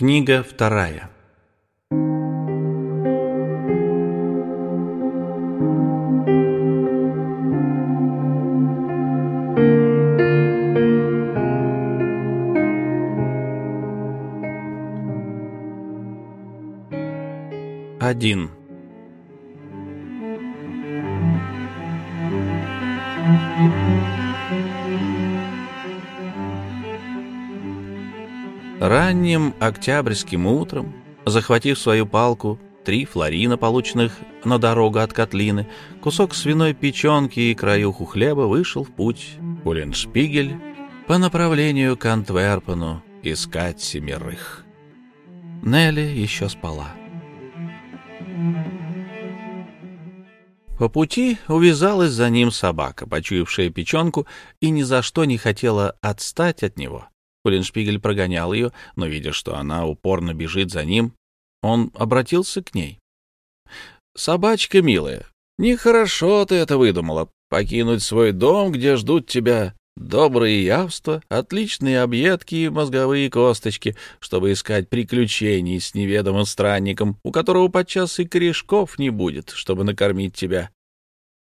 Книга вторая. Один. Ранним октябрьским утром, захватив свою палку, три флорина, полученных на дорогу от Котлины, кусок свиной печенки и краюху хлеба, вышел в путь Уллиншпигель по направлению к Антверпену искать семерых. Нелли еще спала. По пути увязалась за ним собака, почуявшая печенку, и ни за что не хотела отстать от него. Уллиншпигель прогонял ее, но, видя, что она упорно бежит за ним, он обратился к ней. «Собачка милая, нехорошо ты это выдумала, покинуть свой дом, где ждут тебя добрые явства, отличные объедки и мозговые косточки, чтобы искать приключений с неведомым странником, у которого подчас и корешков не будет, чтобы накормить тебя.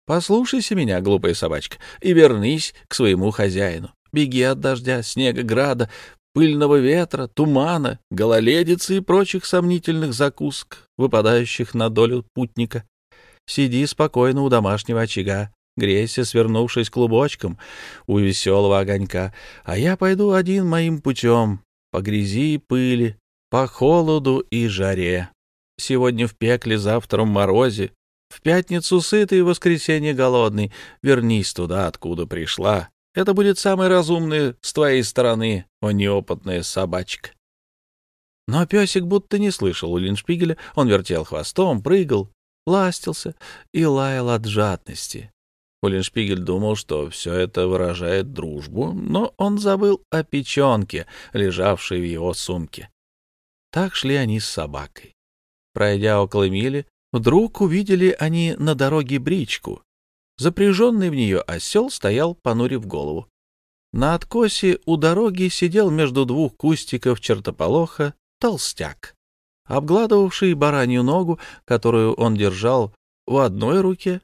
Послушайся меня, глупая собачка, и вернись к своему хозяину. Беги от дождя, снега, града, пыльного ветра, тумана, гололедицы и прочих сомнительных закусок, выпадающих на долю путника. Сиди спокойно у домашнего очага, грейся, свернувшись клубочком у веселого огонька, а я пойду один моим путем, по грязи и пыли, по холоду и жаре. Сегодня в пекле, завтра в морозе, в пятницу сытый, в воскресенье голодный. Вернись туда, откуда пришла, это будет самое разумное с твоей стороны, о неопытная собачка. Но песик будто не слышал у Линшпигеля. Он вертел хвостом, прыгал, ластился и лаял от жадности. Уллиншпигель думал, что все это выражает дружбу, но он забыл о печенке, лежавшей в его сумке. Так шли они с собакой. Пройдя около мили, вдруг увидели они на дороге бричку, Запряженный в нее осел стоял, понурив голову. На откосе у дороги сидел между двух кустиков чертополоха толстяк, обгладывавший баранью ногу, которую он держал в одной руке,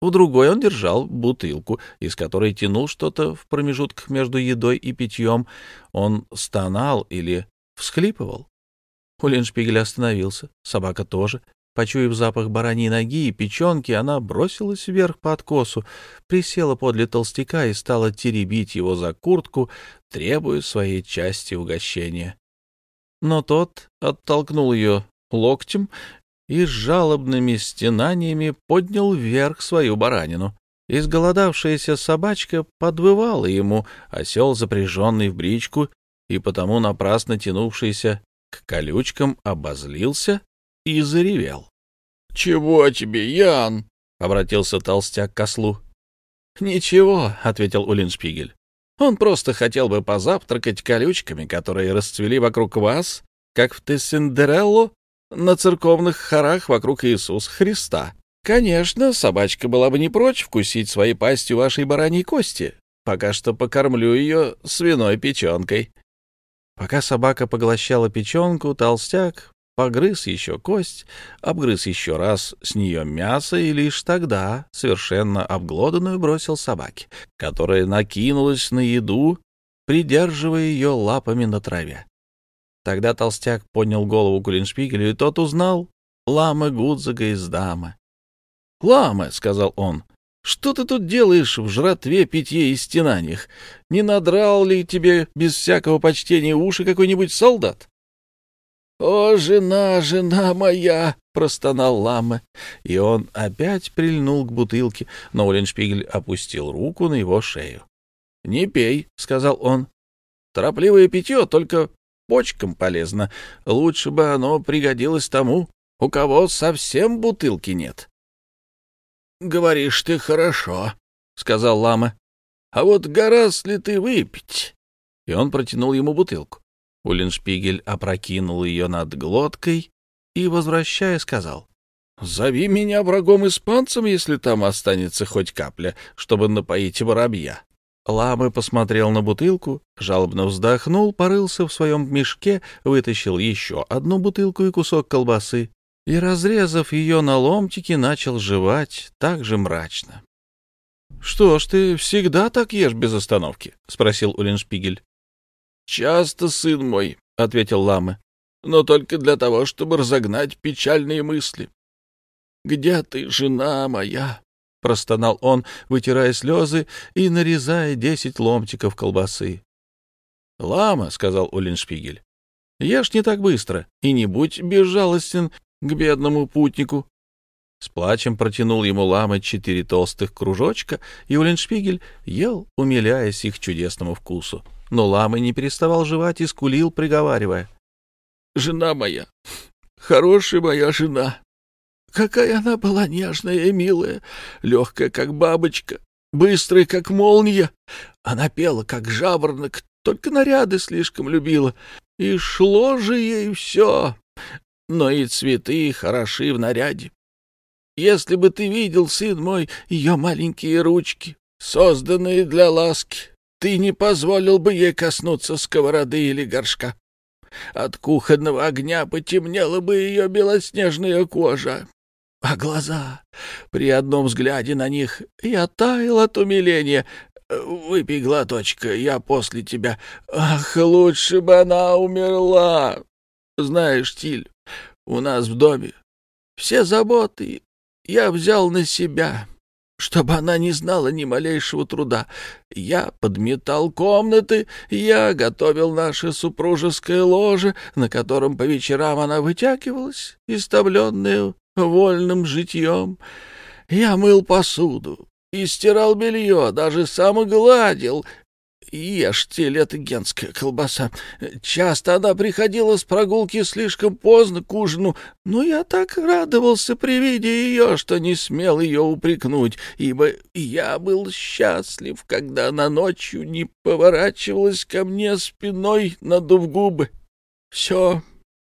в другой он держал бутылку, из которой тянул что-то в промежутках между едой и питьем. Он стонал или всхлипывал. Уллиншпигель остановился, собака тоже, Почуяв запах бараньей ноги и печенки, она бросилась вверх по откосу, присела подле толстяка и стала теребить его за куртку, требуя своей части угощения. Но тот оттолкнул ее локтем и с жалобными стенаниями поднял вверх свою баранину. Изголодавшаяся собачка подвывала ему, осел, запряженный в бричку, и потому напрасно тянувшийся к колючкам, обозлился и заревел. — Чего тебе, Ян? — обратился толстяк к ослу. — Ничего, — ответил Улиншпигель. — Он просто хотел бы позавтракать колючками, которые расцвели вокруг вас, как в Тессендерелло на церковных хорах вокруг Иисуса Христа. Конечно, собачка была бы не прочь вкусить своей пастью вашей бараньей кости. Пока что покормлю ее свиной печенкой. Пока собака поглощала печенку, толстяк погрыз еще кость, обгрыз еще раз с нее мясо и лишь тогда, совершенно обглоданную, бросил собаке, которая накинулась на еду, придерживая ее лапами на траве. Тогда толстяк поднял голову Кулиншпигелю, и тот узнал Ламы Гудзага из дамы. — Ламы, — сказал он, — что ты тут делаешь в жратве, питье и стенаниях? Не надрал ли тебе без всякого почтения уши какой-нибудь солдат? «О, жена, жена моя!» — простонал лама. И он опять прильнул к бутылке, но Уллиншпигель опустил руку на его шею. «Не пей», — сказал он. «Торопливое питье только почкам полезно. Лучше бы оно пригодилось тому, у кого совсем бутылки нет». «Говоришь ты хорошо», — сказал лама. «А вот гораздо ли ты выпить?» И он протянул ему бутылку. Уллиншпигель опрокинул ее над глоткой и, возвращая, сказал, «Зови меня врагом-испанцем, если там останется хоть капля, чтобы напоить воробья». Ламы посмотрел на бутылку, жалобно вздохнул, порылся в своем мешке, вытащил еще одну бутылку и кусок колбасы и, разрезав ее на ломтики, начал жевать так же мрачно. — Что ж, ты всегда так ешь без остановки? — спросил Уллиншпигель. — Часто, сын мой, — ответил Ламы, — но только для того, чтобы разогнать печальные мысли. — Где ты, жена моя? — простонал он, вытирая слезы и нарезая десять ломтиков колбасы. — Лама, — сказал Уллиншпигель, — ешь не так быстро и не будь безжалостен к бедному путнику. С плачем протянул ему лама четыре толстых кружочка, и Уллиншпигель ел, умиляясь их чудесному вкусу. Но лама не переставал жевать и скулил, приговаривая. — Жена моя, хорошая моя жена, Какая она была нежная и милая, легкая, как бабочка, быстрая, как молния. Она пела, как жаворонок, только наряды слишком любила. И шло же ей все, но и цветы хороши в наряде. Если бы ты видел, сын мой, ее маленькие ручки, созданные для ласки, ты не позволил бы ей коснуться сковороды или горшка. От кухонного огня потемнела бы ее белоснежная кожа, а глаза... При одном взгляде на них я таял от умиления. Выпей глоточка, я после тебя. Ах, лучше бы она умерла. Знаешь, Тиль, у нас в доме все заботы я взял на себя, чтобы она не знала ни малейшего труда. Я подметал комнаты, я готовил наше супружеское ложе, на котором по вечерам она вытягивалась, истомленная вольным житьем. Я мыл посуду и стирал белье, даже сам гладил. Ешьте, лето генская колбаса. Часто она приходила с прогулки слишком поздно к ужину, но я так радовался при виде ее, что не смел ее упрекнуть, ибо я был счастлив, когда она ночью не поворачивалась ко мне спиной, надув губы. Все,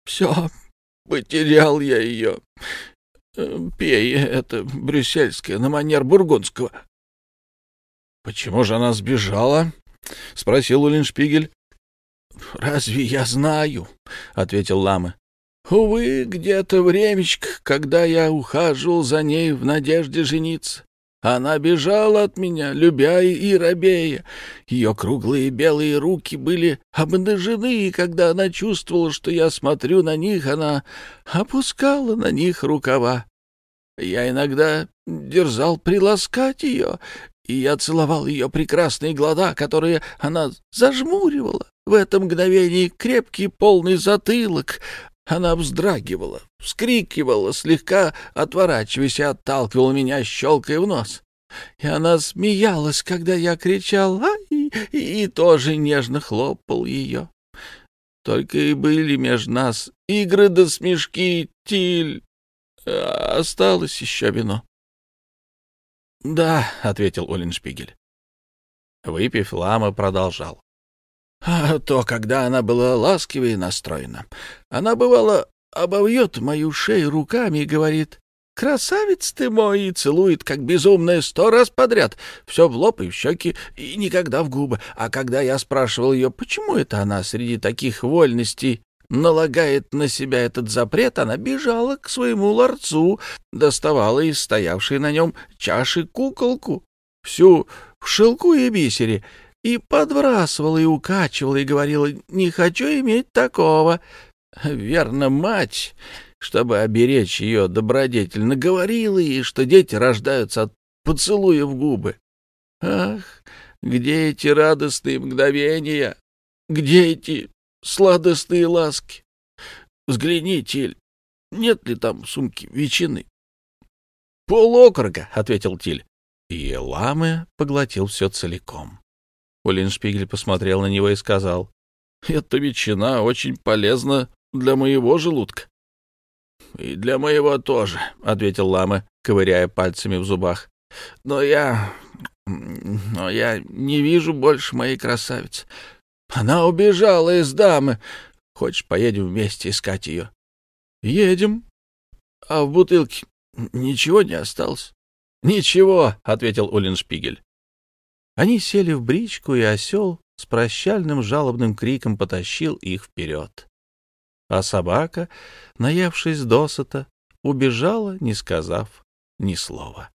все, Потерял я ее. Э, пей, это брюссельское, на манер бургундского. — Почему же она сбежала? — спросил Улиншпигель. — Разве я знаю? — ответил Лама. — Увы, где-то времечко, когда я ухаживал за ней в надежде жениться. Она бежала от меня, любя и робея. Ее круглые белые руки были обнажены, и когда она чувствовала, что я смотрю на них, она опускала на них рукава. Я иногда дерзал приласкать ее, и я целовал ее прекрасные глаза, которые она зажмуривала. В этом мгновении крепкий полный затылок, она вздрагивала, вскрикивала, слегка отворачиваясь и отталкивала меня, щелкая в нос. И она смеялась, когда я кричал «Ай!» и тоже нежно хлопал ее. Только и были между нас игры да смешки, тиль. А осталось еще вино. — Да, — ответил Оленшпигель. Выпив, лама продолжал. А то, когда она была ласковее настроена, она, бывало, обовьет мою шею руками и говорит «Красавец ты мой!» и целует, как безумная, сто раз подряд, все в лоб и в щеки, и никогда в губы. А когда я спрашивал ее, почему это она среди таких вольностей налагает на себя этот запрет, она бежала к своему ларцу, доставала из стоявшей на нем чаши куколку, всю в шелку и бисере, и подбрасывала, и укачивала, и говорила, «Не хочу иметь такого». Верно, мать, чтобы оберечь ее добродетельно, говорила ей, что дети рождаются от поцелуя в губы. Ах, где эти радостные мгновения? Где эти сладостные ласки? Взгляни, Тиль, нет ли там сумки ветчины? — Пол окорга, — ответил Тиль. И ламы поглотил все целиком. Улиншпигель посмотрел на него и сказал, «Эта ветчина очень полезна для моего желудка». «И для моего тоже», — ответил лама, ковыряя пальцами в зубах. «Но я... но я не вижу больше моей красавицы. Она убежала из дамы. Хочешь, поедем вместе искать ее?» «Едем». «А в бутылке ничего не осталось?» «Ничего», — ответил Улиншпигель. Они сели в бричку, и осел с прощальным жалобным криком потащил их вперед. А собака, наевшись досыта, убежала, не сказав ни слова.